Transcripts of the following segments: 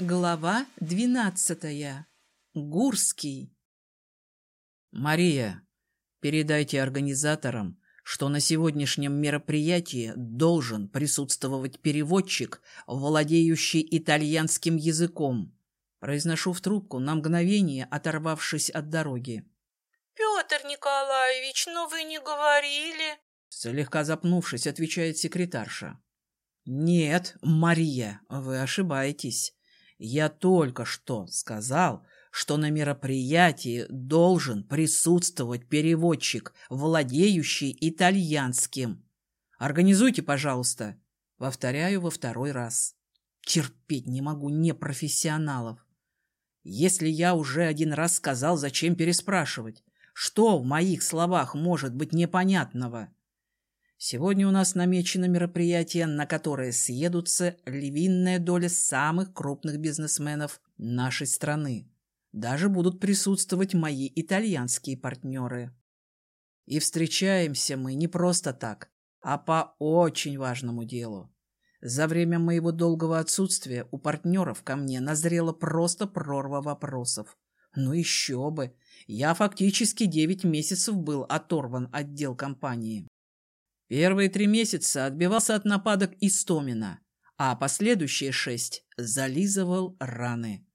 Глава двенадцатая. Гурский. Мария, передайте организаторам, что на сегодняшнем мероприятии должен присутствовать переводчик, владеющий итальянским языком. Произношу в трубку, на мгновение оторвавшись от дороги. «Петр Николаевич, но вы не говорили...» Слегка запнувшись, отвечает секретарша. «Нет, Мария, вы ошибаетесь. Я только что сказал, что на мероприятии должен присутствовать переводчик, владеющий итальянским. Организуйте, пожалуйста. Повторяю во второй раз. Терпеть не могу непрофессионалов. Если я уже один раз сказал, зачем переспрашивать? Что в моих словах может быть непонятного? Сегодня у нас намечено мероприятие, на которое съедутся львиная доля самых крупных бизнесменов нашей страны. Даже будут присутствовать мои итальянские партнеры. И встречаемся мы не просто так, а по очень важному делу. За время моего долгого отсутствия у партнеров ко мне назрела просто прорва вопросов. Ну еще бы! Я фактически девять месяцев был оторван от дел компании. Первые три месяца отбивался от нападок Истомина, а последующие шесть зализывал раны.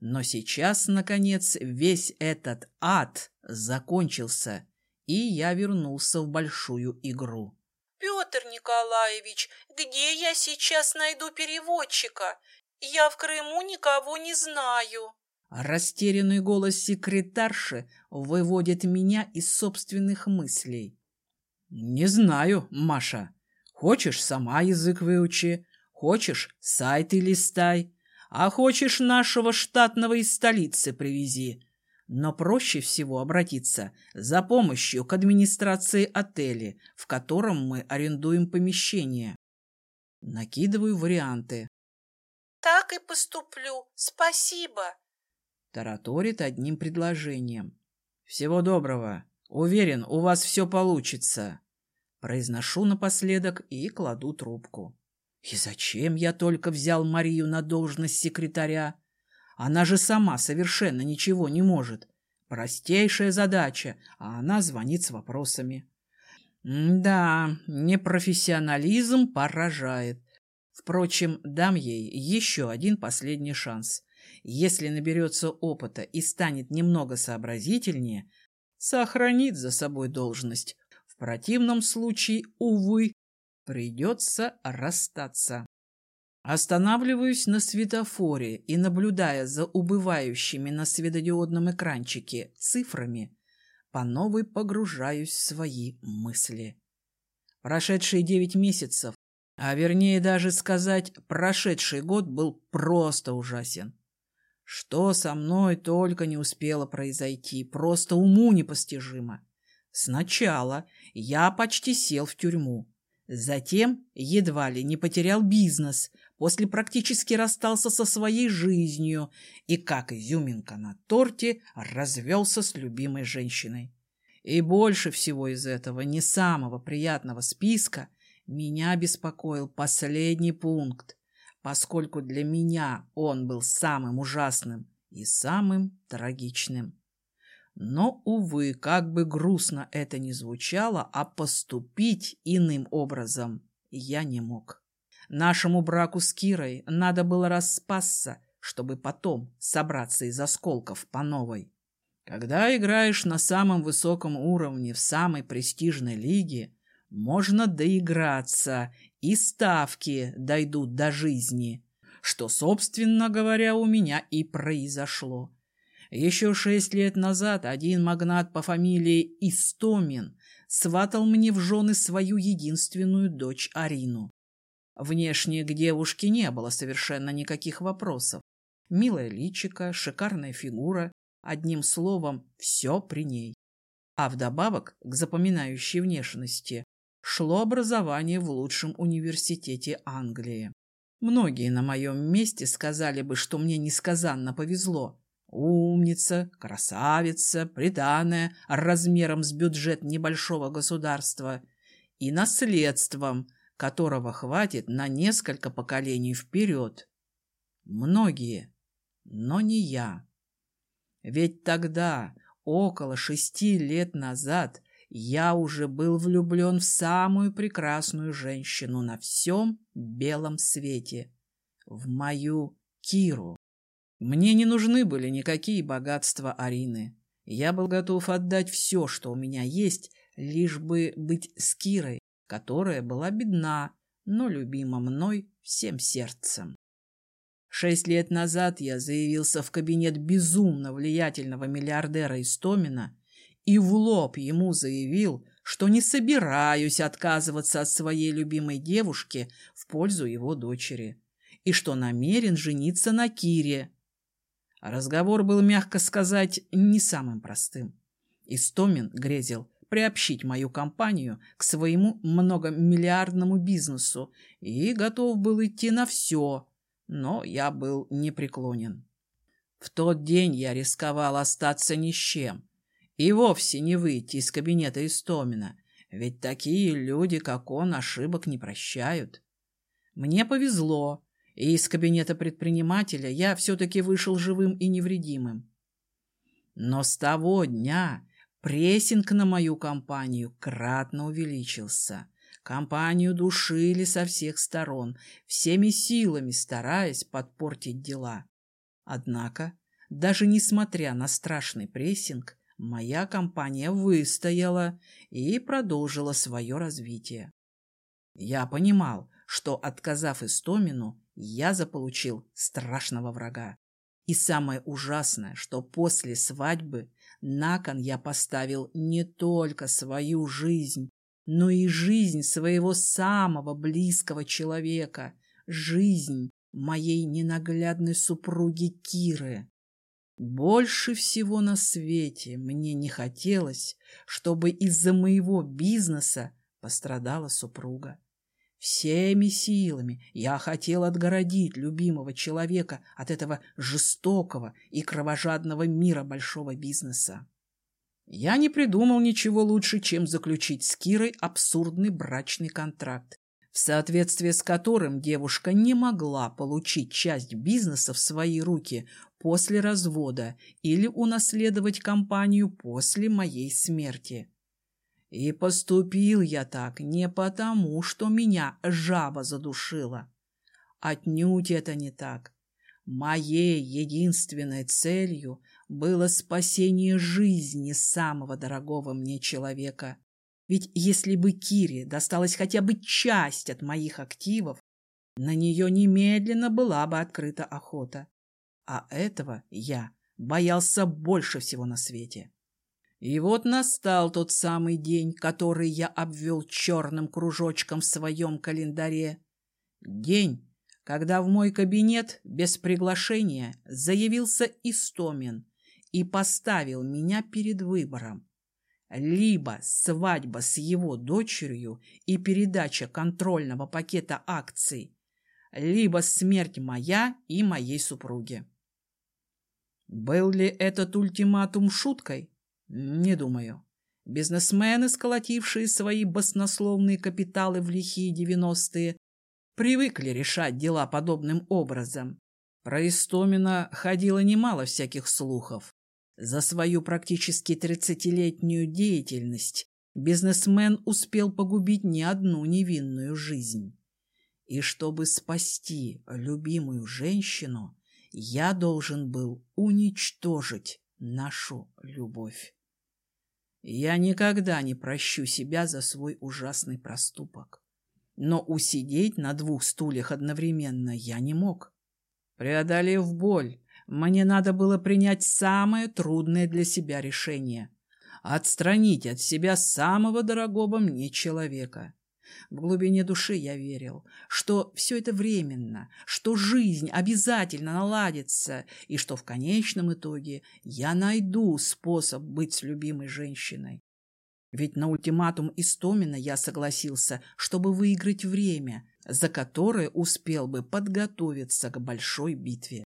Но сейчас, наконец, весь этот ад закончился, и я вернулся в большую игру. «Петр Николаевич, где я сейчас найду переводчика? Я в Крыму никого не знаю». Растерянный голос секретарши выводит меня из собственных мыслей. «Не знаю, Маша. Хочешь, сама язык выучи. Хочешь, сайты листай. А хочешь, нашего штатного из столицы привези. Но проще всего обратиться за помощью к администрации отеля, в котором мы арендуем помещение. Накидываю варианты. «Так и поступлю. Спасибо!» Тараторит одним предложением. «Всего доброго!» Уверен, у вас все получится. Произношу напоследок и кладу трубку. И зачем я только взял Марию на должность секретаря? Она же сама совершенно ничего не может. Простейшая задача, а она звонит с вопросами. да, непрофессионализм поражает. Впрочем, дам ей еще один последний шанс. Если наберется опыта и станет немного сообразительнее, сохранит за собой должность. В противном случае, увы, придется расстаться. Останавливаюсь на светофоре и, наблюдая за убывающими на светодиодном экранчике цифрами, по новой погружаюсь в свои мысли. Прошедшие девять месяцев, а вернее даже сказать, прошедший год был просто ужасен. Что со мной только не успело произойти, просто уму непостижимо. Сначала я почти сел в тюрьму. Затем едва ли не потерял бизнес, после практически расстался со своей жизнью и, как изюминка на торте, развелся с любимой женщиной. И больше всего из этого, не самого приятного списка, меня беспокоил последний пункт поскольку для меня он был самым ужасным и самым трагичным. Но, увы, как бы грустно это ни звучало, а поступить иным образом я не мог. Нашему браку с Кирой надо было распасться, чтобы потом собраться из осколков по новой. Когда играешь на самом высоком уровне в самой престижной лиге, можно доиграться и ставки дойдут до жизни, что, собственно говоря, у меня и произошло. Еще шесть лет назад один магнат по фамилии Истомин сватал мне в жены свою единственную дочь Арину. Внешне к девушке не было совершенно никаких вопросов. Милая личика, шикарная фигура, одним словом, все при ней. А вдобавок к запоминающей внешности шло образование в лучшем университете Англии. Многие на моем месте сказали бы, что мне несказанно повезло. Умница, красавица, приданная размером с бюджет небольшого государства и наследством, которого хватит на несколько поколений вперед. многие, но не я. Ведь тогда, около шести лет назад, я уже был влюблен в самую прекрасную женщину на всем белом свете, в мою Киру. Мне не нужны были никакие богатства Арины. Я был готов отдать все, что у меня есть, лишь бы быть с Кирой, которая была бедна, но любима мной всем сердцем. Шесть лет назад я заявился в кабинет безумно влиятельного миллиардера Истомина и в лоб ему заявил, что не собираюсь отказываться от своей любимой девушки в пользу его дочери и что намерен жениться на Кире. Разговор был, мягко сказать, не самым простым. Истомин грезил приобщить мою компанию к своему многомиллиардному бизнесу и готов был идти на все, но я был непреклонен. В тот день я рисковал остаться ни с чем, и вовсе не выйти из кабинета Истомина, ведь такие люди, как он, ошибок не прощают. Мне повезло, и из кабинета предпринимателя я все-таки вышел живым и невредимым. Но с того дня прессинг на мою компанию кратно увеличился. Компанию душили со всех сторон, всеми силами стараясь подпортить дела. Однако, даже несмотря на страшный прессинг, моя компания выстояла и продолжила свое развитие. Я понимал, что, отказав Истомину, я заполучил страшного врага. И самое ужасное, что после свадьбы на кон я поставил не только свою жизнь, но и жизнь своего самого близкого человека, жизнь моей ненаглядной супруги Киры. Больше всего на свете мне не хотелось, чтобы из-за моего бизнеса пострадала супруга. Всеми силами я хотел отгородить любимого человека от этого жестокого и кровожадного мира большого бизнеса. Я не придумал ничего лучше, чем заключить с Кирой абсурдный брачный контракт, в соответствии с которым девушка не могла получить часть бизнеса в свои руки после развода или унаследовать компанию после моей смерти. И поступил я так не потому, что меня жаба задушила. Отнюдь это не так. Моей единственной целью было спасение жизни самого дорогого мне человека. Ведь если бы Кире досталась хотя бы часть от моих активов, на нее немедленно была бы открыта охота. А этого я боялся больше всего на свете. И вот настал тот самый день, который я обвел черным кружочком в своем календаре. День, когда в мой кабинет без приглашения заявился Истомин и поставил меня перед выбором. Либо свадьба с его дочерью и передача контрольного пакета акций, либо смерть моя и моей супруги. Был ли этот ультиматум шуткой? Не думаю. Бизнесмены, сколотившие свои баснословные капиталы в лихие девяностые, привыкли решать дела подобным образом. Про Истомина ходило немало всяких слухов. За свою практически тридцатилетнюю деятельность бизнесмен успел погубить не одну невинную жизнь. И чтобы спасти любимую женщину, я должен был уничтожить нашу любовь. Я никогда не прощу себя за свой ужасный проступок. Но усидеть на двух стульях одновременно я не мог. Преодолев боль, мне надо было принять самое трудное для себя решение — отстранить от себя самого дорогого мне человека. В глубине души я верил, что все это временно, что жизнь обязательно наладится, и что в конечном итоге я найду способ быть с любимой женщиной. Ведь на ультиматум Истомина я согласился, чтобы выиграть время, за которое успел бы подготовиться к большой битве.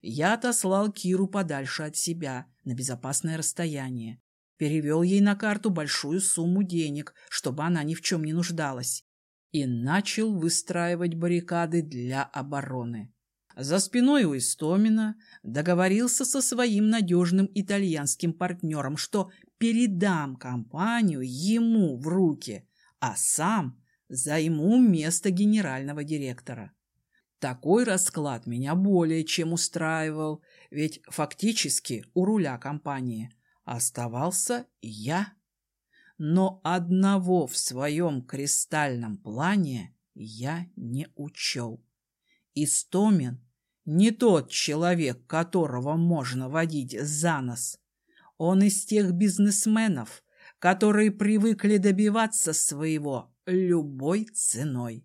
Я отослал Киру подальше от себя, на безопасное расстояние, перевел ей на карту большую сумму денег, чтобы она ни в чем не нуждалась, и начал выстраивать баррикады для обороны. За спиной у Истомина договорился со своим надежным итальянским партнером, что передам компанию ему в руки, а сам займу место генерального директора. Такой расклад меня более чем устраивал, ведь фактически у руля компании оставался я. Но одного в своем кристальном плане я не учел. Истомин не тот человек, которого можно водить за нос. Он из тех бизнесменов, которые привыкли добиваться своего любой ценой.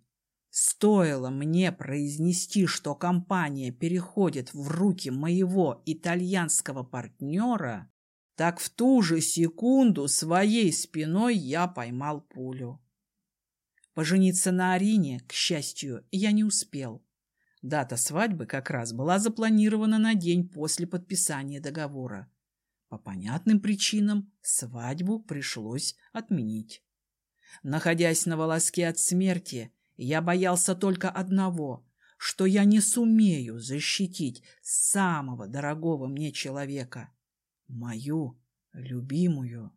Стоило мне произнести, что компания переходит в руки моего итальянского партнера, так в ту же секунду своей спиной я поймал пулю. Пожениться на Арине, к счастью, я не успел. Дата свадьбы как раз была запланирована на день после подписания договора. По понятным причинам свадьбу пришлось отменить. Находясь на волоске от смерти, я боялся только одного, что я не сумею защитить самого дорогого мне человека, мою любимую.